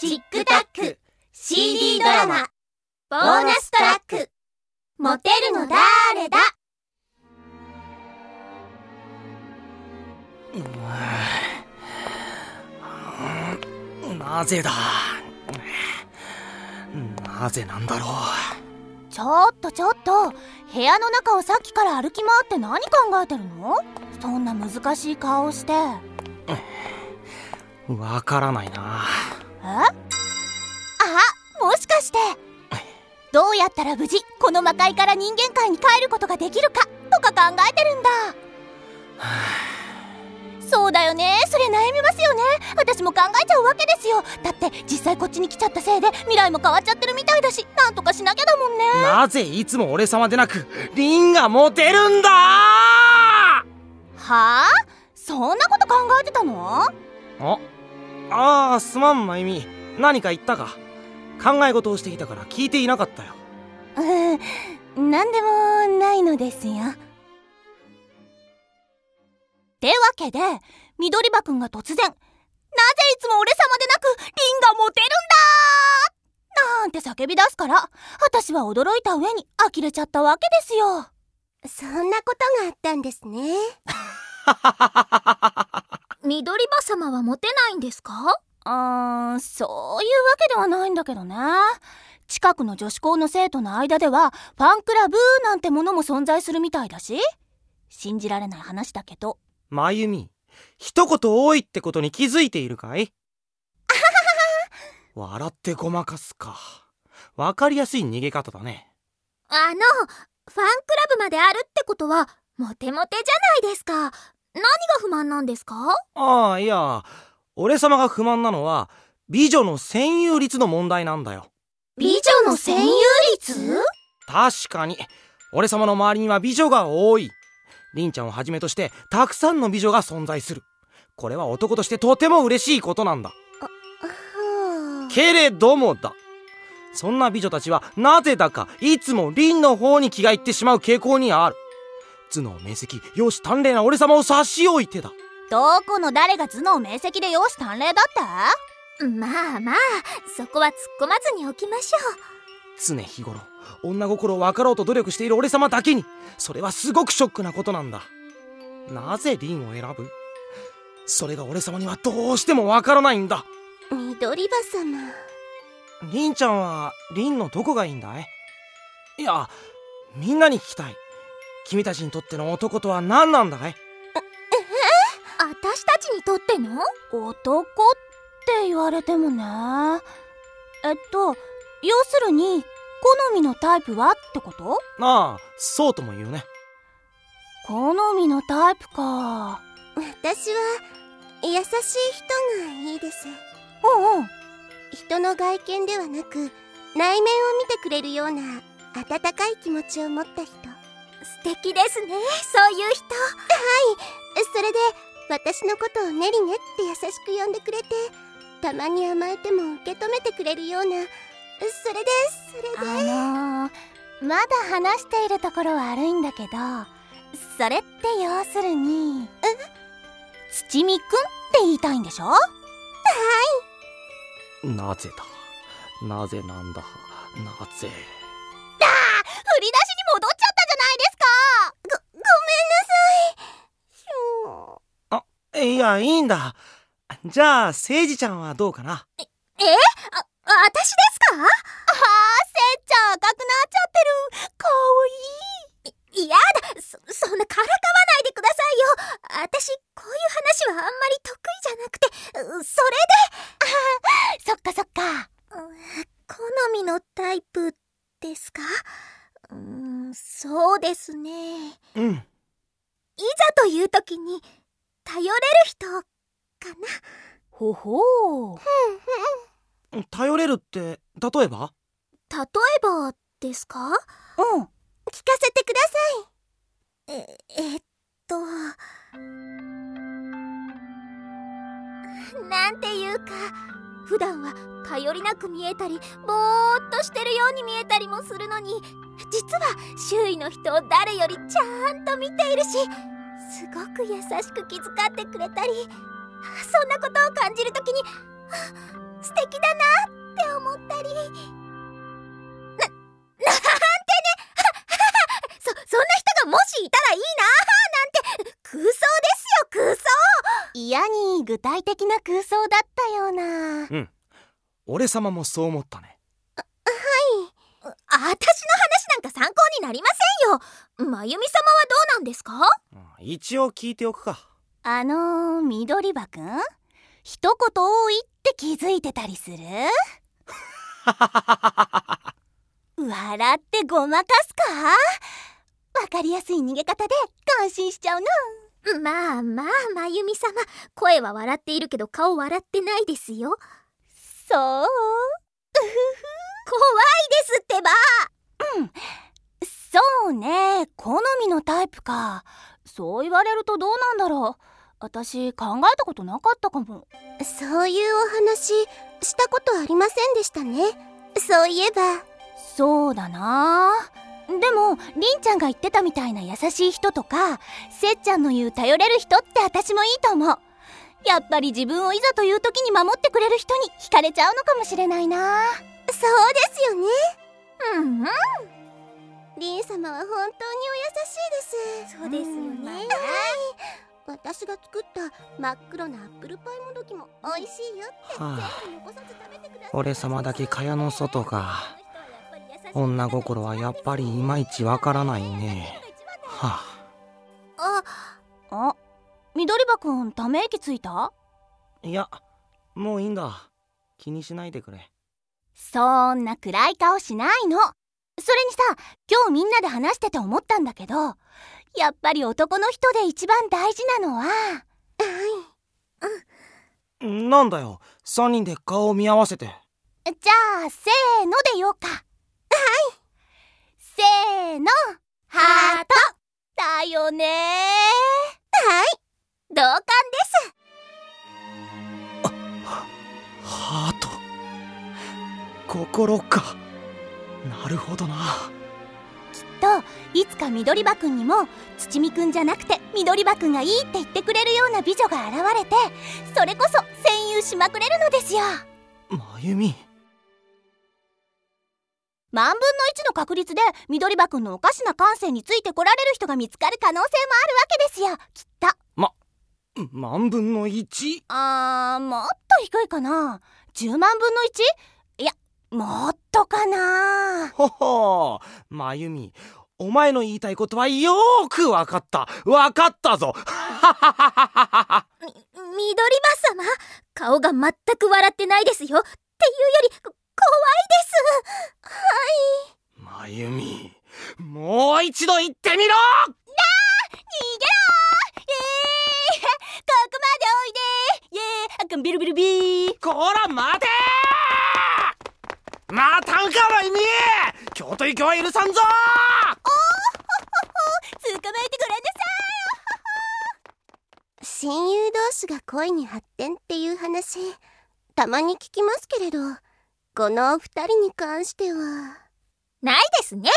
チックタック CD ドラマボーナストラックモテるのだーれだ。なぜだ？なぜなんだろちょっとちょっと。部屋の中をさっきから歩き回って何考えてるの？そんな難しい顔をして。うわからないなえあもしかして。どうやったら無事この魔界から人間界に帰ることができるかとか考えてるんだ。そうだよね。それ悩みますよね。私も考えちゃうわけですよ。だって実際こっちに来ちゃったせいで未来も変わっちゃってるみたいだしなんとかしなきゃだもんね。なぜいつも俺様でなくリンがモテるんだ！はあ？そんなこと考えてたの？あ？ああすまんまゆみ何か言ったか。考え事をしていたから聞いていなかったよ。うん何でもないのですよ。ってわけで緑葉くんが突然なぜいつも俺様でなくリンがモテるんだなんて叫び出すから私は驚いた上に呆れちゃったわけですよ。そんなことがあったんですね 緑葉様はモテないんですか？うーんそういうわけではないんだけどね。近くの女子校の生徒の間ではファンクラブなんてものも存在するみたいだし。信じられない話だけど。まゆみ一言多いってことに気づいているかい？笑ってごまかすか。わかりやすい逃げ方だね。あのファンクラブまであるってことはモテモテじゃないですか何が不満なんですか？ああいや俺様が不満なのは美女の占有率の問題なんだよ。美女の占有率？確かに。俺様の周りには美女が多い。凛ちゃんをはじめとしてたくさんの美女が存在する。これは男としてとても嬉しいことなんだ。けれどもだ。そんな美女たちはなぜだかいつも凛の方に気がいってしまう傾向にある頭脳明晰容姿端麗な俺様を差し置いてだ。どこの誰が頭脳明晰で容姿端麗だってまあまあそこは突っ込まずにおきましょ常日頃女心を分かろうと努力している俺様だけにそれはすごくショックなことなんだ。なぜ凛を選ぶ？それが俺様にはどうしても分からないんだ。緑葉様。凛ちゃんは凛のどこがいいんだい？いやみんなに聞きたい君たちにとっての男とは何なんだい？う私たちにとっての？男って言われてもね。えっと要するに好みのタイプはってこと？ああそうとも言うね。好みのタイプか。私は優しい人がいいです。うんうん。人の外見ではなく内面を見てくれるような温かい気持ちを持った人。素敵ですね。そういう人。それで私のことをネリネって優しく呼んでくれてたまに甘えても受け止めてくれるような。それでそれであのー、まだ話しているところは悪いんだけどそれって要するに土見くんって言いたいんでしょ？なぜだ？なぜなんだ？なぜ？いやいいんだ。じゃあ誠治ちゃんはどうかな？え？あ私ですか？あーせっちゃん赤くなっちゃってる。かわいい。いやだ。そそんなからかわないでくださいよ。私こういう話はあんまり得意じゃなくて。うそれそっかそっか。で好みのタイプですか？うーんそうですね。いうん。ざという時に頼れる人かな？ほほう。頼れるって例えば？例えばですか？うん。聞かせてくださええっと。なんていうか普段は頼りなく見えたりぼーっとしてるように見えたりもするのに実は周囲の人を誰よりちゃんと見ているしすごく優しく気遣ってくれたりそんなことを感じるときには 素敵だなって思ったり。な、なんてね。そ、そんな人がもしいたらいいななんて。空想ですよ空想。嫌に具体的な空想だったような。うん。俺様もそう思ったね。あ私の話なんか参考になりませんよ。まゆみ様はどうなんですか？うん一応聞いておくか。あのー、緑葉くん？一言多いって気づいてたりする？笑ってごまかすか？わかりやすい逃げ方で感心しちゃうなまあまあまゆみ様。声は笑っているけど顔笑ってないですよ。そう。怖いですってば。そうね。好みのタイプかそう言われるとどうなんだろう。私考えたことなかったかも。そういうお話したことありませんでしたね。そういえば。そうだな。でもりんちゃんが言ってたみたいな優しい人とかせっちゃんの言う頼れる人って私もいいと思う。やっぱり自分をいざという時に守ってくれる人に惹かれちゃうのかもしれないな。そうですよね。うんうんリン様は本当にお優しいです。そうですよね。私が作った真っ黒なアップルパイもどきも美味しいよってはあ。全部残さず食べてください。俺様だけ蚊帳の外か。女心はやっぱりいまいちわからないね。はあ。あ緑葉くんため息ついた？あいやもういいんだ。気にしないでくれ。そんな暗い顔しないのそれにさ今日みんなで話してて思ったんだけどやっぱり男の人で一番大事なのは。なんだよ。3人で顔を見合わせて。じゃあせーので言おうか。はい。せーの。ハート。だよね同感です。ハート。心かなるほどな。といつか緑葉くんにも土見くんじゃなくて緑葉くんがいいって言ってくれるような美女が現れてそれこそ占有しまくれるのですよ。まゆみ万分の1の確率で緑葉くんのおかしな感性についてこられる人が見つかる可能性もあるわけですよきっと。万分の 1? あーもっと低いかな。10万分の 1? もっとかな？ほほうまゆみお前の言いたいことはよーくわかった。わかったぞ。緑葉様顔が全く笑ってないですよ。っていうよりこ怖いです。まゆみもう一度言ってみろ！逃げろー。えー、ここまでおいでイエーあかんビルビルビー。こら待てーまたんかまゆみ京都行きは許さんぞ。捕まえてごらんな親友同士が恋に発展っていう話たまに聞きますけれどこのお二人に関しては。ないですね